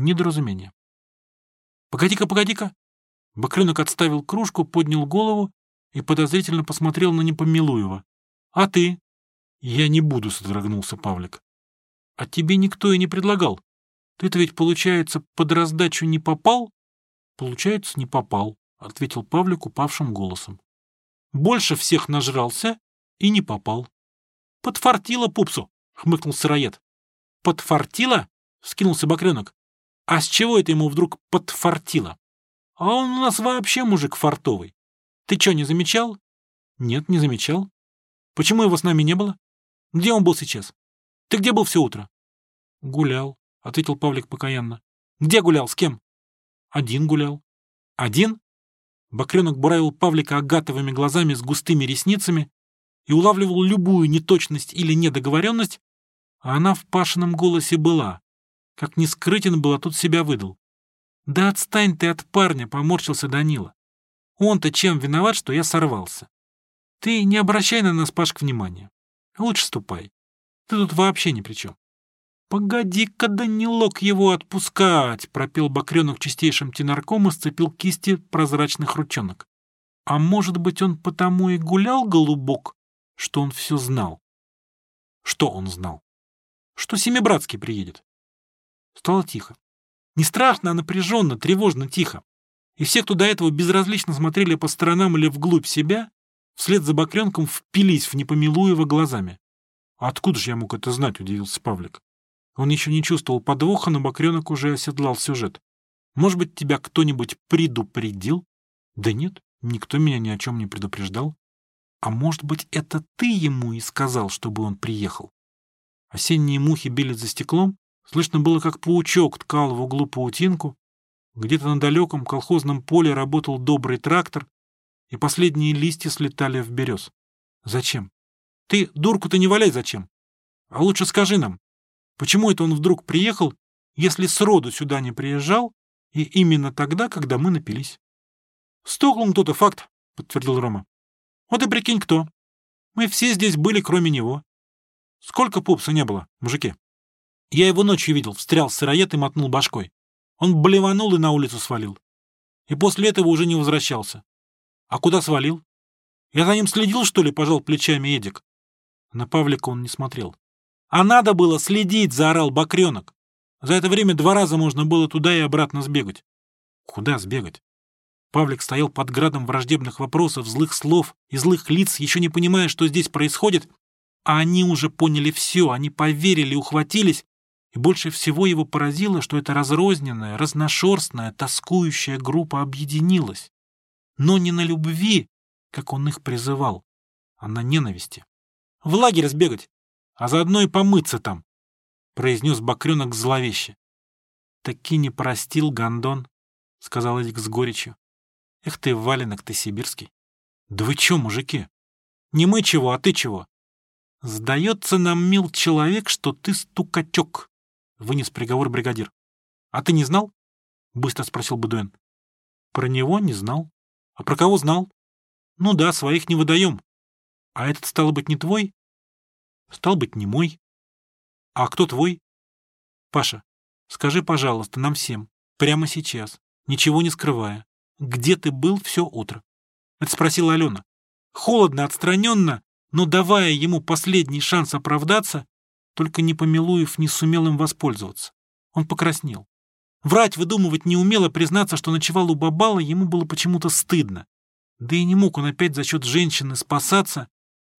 Недоразумение. «Погоди-ка, погоди-ка!» Бакренок отставил кружку, поднял голову и подозрительно посмотрел на Непомилуева. «А ты?» «Я не буду», — содрогнулся Павлик. «А тебе никто и не предлагал. Ты-то ведь, получается, под раздачу не попал?» «Получается, не попал», — ответил Павлик упавшим голосом. «Больше всех нажрался и не попал». «Подфартило пупсу», — хмыкнул сыроед. «Подфартило?» — скинулся Бакренок. «А с чего это ему вдруг подфартило? А он у нас вообще мужик фартовый. Ты что, не замечал?» «Нет, не замечал. Почему его с нами не было? Где он был сейчас? Ты где был все утро?» «Гулял», — ответил Павлик покаянно. «Где гулял? С кем?» «Один гулял». «Один?» Бакренок буравил Павлика агатовыми глазами с густыми ресницами и улавливал любую неточность или недоговоренность, а она в Пашином голосе была. Как не скрытен был, а тут себя выдал. «Да отстань ты от парня», — поморщился Данила. «Он-то чем виноват, что я сорвался? Ты не обращай на нас, Пашка, внимания. Лучше ступай. Ты тут вообще ни при чем». «Погоди-ка, Данилок, его отпускать!» — пропел Бакренок чистейшим тенарком и сцепил кисти прозрачных ручонок. «А может быть, он потому и гулял, голубок, что он все знал?» «Что он знал?» «Что Семибратский приедет». Стало тихо. Не страшно, а напряженно, тревожно, тихо. И все, кто до этого безразлично смотрели по сторонам или вглубь себя, вслед за Бакренком впились в Непомилуева глазами. «А откуда же я мог это знать?» — удивился Павлик. Он еще не чувствовал подвоха, но Бакренок уже оседлал сюжет. «Может быть, тебя кто-нибудь предупредил?» «Да нет, никто меня ни о чем не предупреждал. А может быть, это ты ему и сказал, чтобы он приехал?» Осенние мухи били за стеклом, слышно было, как паучок ткал в углу паутинку, где-то на далеком колхозном поле работал добрый трактор, и последние листья слетали в берез. Зачем? Ты дурку-то не валяй зачем? А лучше скажи нам, Почему это он вдруг приехал, если сроду сюда не приезжал, и именно тогда, когда мы напились? Стукнул кто-то факт, подтвердил Рома. Вот и прикинь, кто. Мы все здесь были, кроме него. Сколько пупса не было, мужики? Я его ночью видел, встрял сыроед и мотнул башкой. Он блеванул и на улицу свалил. И после этого уже не возвращался. А куда свалил? Я за ним следил, что ли, пожал плечами Эдик. На Павлика он не смотрел. А надо было следить, заорал Бакренок. За это время два раза можно было туда и обратно сбегать. Куда сбегать? Павлик стоял под градом враждебных вопросов, злых слов и злых лиц, еще не понимая, что здесь происходит, а они уже поняли все, они поверили, ухватились, и больше всего его поразило, что эта разрозненная, разношерстная, тоскующая группа объединилась. Но не на любви, как он их призывал, а на ненависти. «В лагерь сбегать! а заодно и помыться там, — произнес Бакренок зловеще. — Таки не простил Гондон, — сказал Эдик с горечью. — Эх ты, валенок ты сибирский. — Да вы чё, мужики? Не мы чего, а ты чего? — Сдается нам, мил человек, что ты стукачок, — вынес приговор бригадир. — А ты не знал? — быстро спросил Бадуэн. — Про него не знал. — А про кого знал? — Ну да, своих не выдаем. — А этот, стало быть, не твой? Стал быть, не мой. А кто твой? Паша, скажи, пожалуйста, нам всем, прямо сейчас, ничего не скрывая, где ты был все утро? Это спросила Алена. Холодно, отстраненно, но давая ему последний шанс оправдаться, только не помилуев, не сумел им воспользоваться. Он покраснел. Врать, выдумывать не умел, а признаться, что ночевал у Бабала, ему было почему-то стыдно. Да и не мог он опять за счет женщины спасаться,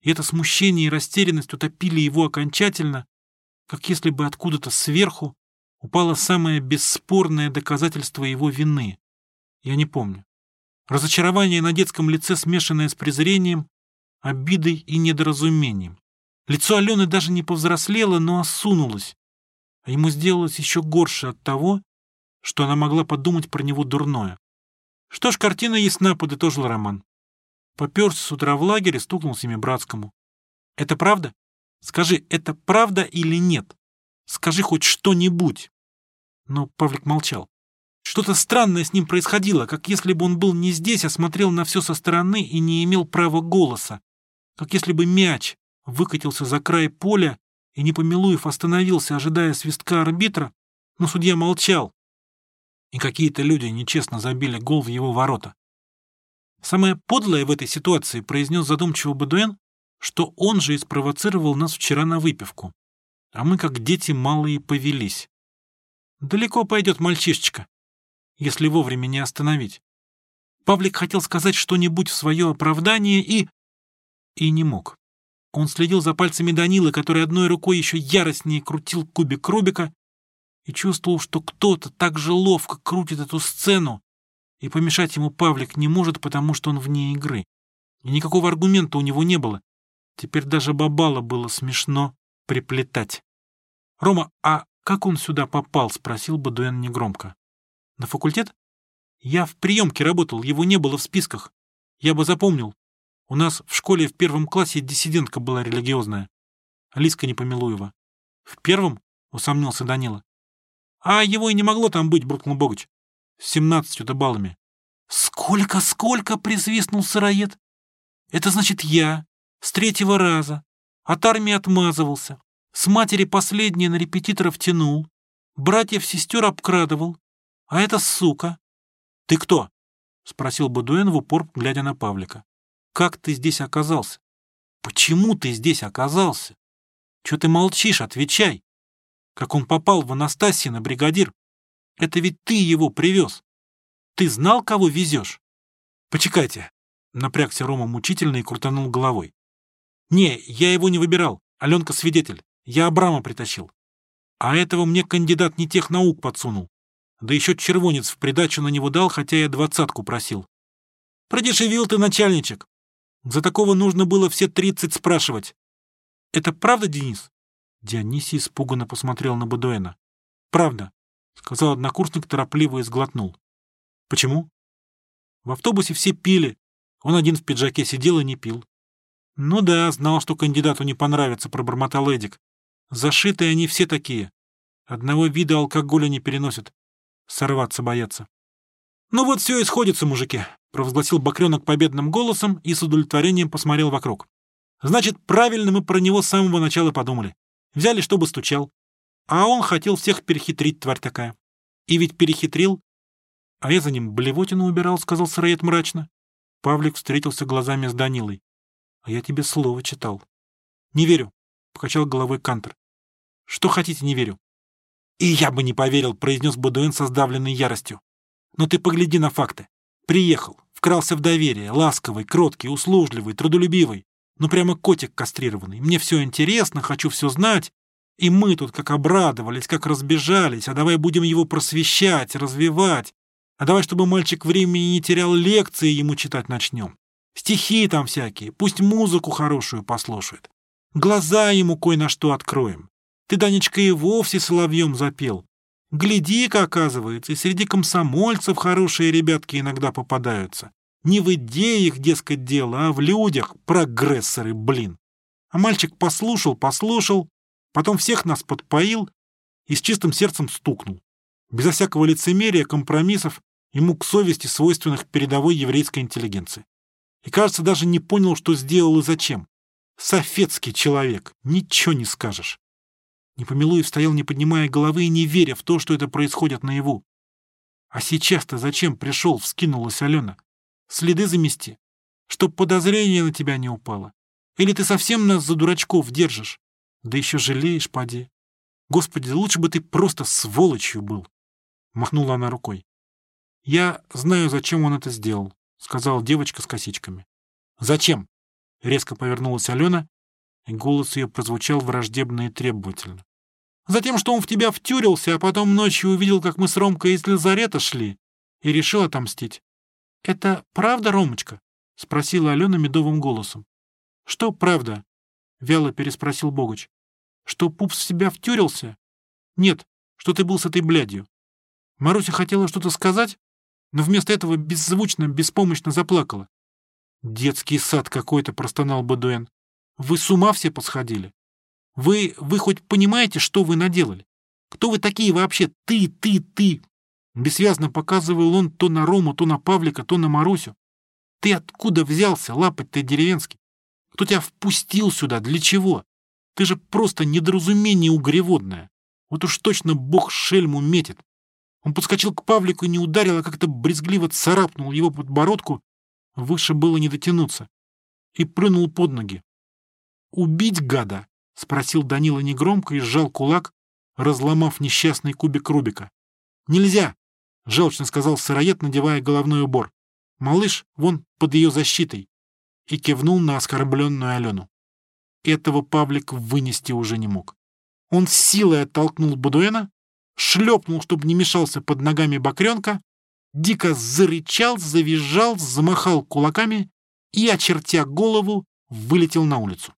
и это смущение и растерянность утопили его окончательно, как если бы откуда-то сверху упало самое бесспорное доказательство его вины. Я не помню. Разочарование на детском лице, смешанное с презрением, обидой и недоразумением. Лицо Алены даже не повзрослело, но осунулось, а ему сделалось еще горше от того, что она могла подумать про него дурное. Что ж, картина ясна, подытожил Роман. Поперся с утра в лагерь и стукнул Семибратскому. Это правда? Скажи, это правда или нет? Скажи хоть что-нибудь. Но Павлик молчал. Что-то странное с ним происходило, как если бы он был не здесь, а смотрел на все со стороны и не имел права голоса. Как если бы мяч выкатился за край поля и, не помилуев, остановился, ожидая свистка арбитра, но судья молчал, и какие-то люди нечестно забили гол в его ворота. Самое подлое в этой ситуации произнес задумчиво Бадуэн, что он же и спровоцировал нас вчера на выпивку. А мы, как дети малые, повелись. Далеко пойдет мальчишечка, если вовремя не остановить. Павлик хотел сказать что-нибудь в свое оправдание и... и не мог. Он следил за пальцами Данилы, который одной рукой еще яростнее крутил кубик Рубика, и чувствовал, что кто-то так же ловко крутит эту сцену, и помешать ему Павлик не может, потому что он вне игры. И никакого аргумента у него не было. Теперь даже Бабала было смешно приплетать. «Рома, а как он сюда попал?» — спросил Бадуэн негромко. «На факультет?» «Я в приемке работал, его не было в списках. Я бы запомнил. У нас в школе в первом классе диссидентка была религиозная. Алиска Непомилуева». «В первом?» — усомнился Данила. «А его и не могло там быть», — буркнул Богоч. «С семнадцатью-то баллами». «Сколько, сколько?» — присвистнул сыроед. «Это значит я, с третьего раза, от армии отмазывался, с матери последнее на репетиторов тянул, братьев-сестер обкрадывал, а эта сука...» «Ты кто?» — спросил Бадуэн в упор, глядя на Павлика. «Как ты здесь оказался? Почему ты здесь оказался? Чего ты молчишь? Отвечай!» как он попал в Анастасии на бригадир. Это ведь ты его привез. Ты знал, кого везешь? Почекайте. Напрягся Рома мучительно и крутанул головой. Не, я его не выбирал. Аленка свидетель. Я Абрама притащил. А этого мне кандидат не тех наук подсунул. Да еще червонец в придачу на него дал, хотя я двадцатку просил. Продешевил ты, начальничек. За такого нужно было все тридцать спрашивать. Это правда, Денис? Дионисий испуганно посмотрел на Бадуэна. «Правда», — сказал однокурсник торопливо и сглотнул. «Почему?» «В автобусе все пили. Он один в пиджаке сидел и не пил». «Ну да, знал, что кандидату не понравится», — пробормотал Эдик. «Зашитые они все такие. Одного вида алкоголя не переносят. Сорваться боятся». «Ну вот все и сходится, мужики», — провозгласил Бакренок победным голосом и с удовлетворением посмотрел вокруг. «Значит, правильно мы про него с самого начала подумали. Взяли, чтобы стучал. А он хотел всех перехитрить, тварь такая. И ведь перехитрил. А я за ним блевотину убирал, сказал сыроед мрачно. Павлик встретился глазами с Данилой. А я тебе слово читал. Не верю, покачал головой Кантер. Что хотите, не верю. И я бы не поверил, произнес Бадуин со сдавленной яростью. Но ты погляди на факты. Приехал, вкрался в доверие, ласковый, кроткий, услужливый, трудолюбивый. Ну прямо котик кастрированный. Мне все интересно, хочу все знать. И мы тут как обрадовались, как разбежались, а давай будем его просвещать, развивать. А давай, чтобы мальчик времени не терял, лекции ему читать начнем. Стихи там всякие, пусть музыку хорошую послушает. Глаза ему кое на что откроем. Ты, Данечка, и вовсе соловьем запел. Гляди-ка, оказывается, и среди комсомольцев хорошие ребятки иногда попадаются. Не в идеях, дескать, дело, а в людях, прогрессоры, блин. А мальчик послушал, послушал, потом всех нас подпоил и с чистым сердцем стукнул. Безо всякого лицемерия, компромиссов, ему к совести свойственных передовой еврейской интеллигенции. И, кажется, даже не понял, что сделал и зачем. Софетский человек, ничего не скажешь. Непомилуев стоял, не поднимая головы и не веря в то, что это происходит наяву. А сейчас-то зачем пришел, вскинулась Алена? Следы замести, чтоб подозрение на тебя не упало. Или ты совсем нас за дурачков держишь? Да еще жалеешь, поди. Господи, лучше бы ты просто сволочью был. Махнула она рукой. Я знаю, зачем он это сделал, сказала девочка с косичками. Зачем? Резко повернулась Алена, и голос ее прозвучал враждебно и требовательно. Затем, что он в тебя втюрился, а потом ночью увидел, как мы с Ромкой из Лазарета шли, и решил отомстить. «Это правда, Ромочка?» — спросила Алена медовым голосом. «Что правда?» — вяло переспросил Богуч. «Что пупс в себя втюрился?» «Нет, что ты был с этой блядью». Маруся хотела что-то сказать, но вместо этого беззвучно, беспомощно заплакала. «Детский сад какой-то», — простонал Бадуэн. «Вы с ума все посходили? Вы, вы хоть понимаете, что вы наделали? Кто вы такие вообще? Ты, ты, ты! Бессвязно показывал он то на Рому, то на Павлика, то на Марусю. Ты откуда взялся, лапать ты деревенский? Кто тебя впустил сюда? Для чего? Ты же просто недоразумение угреводное. Вот уж точно бог шельму метит. Он подскочил к Павлику и не ударил, а как-то брезгливо царапнул его подбородку, выше было не дотянуться, и прыгнул под ноги. «Убить гада?» — спросил Данила негромко и сжал кулак, разломав несчастный кубик Рубика. «Нельзя!» — желчно сказал сыроед, надевая головной убор. «Малыш вон под ее защитой!» и кивнул на оскорбленную Алену. Этого Павлик вынести уже не мог. Он с силой оттолкнул Будуэна, шлепнул, чтобы не мешался под ногами бокренка, дико зарычал, завизжал, замахал кулаками и, очертя голову, вылетел на улицу.